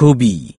Rubi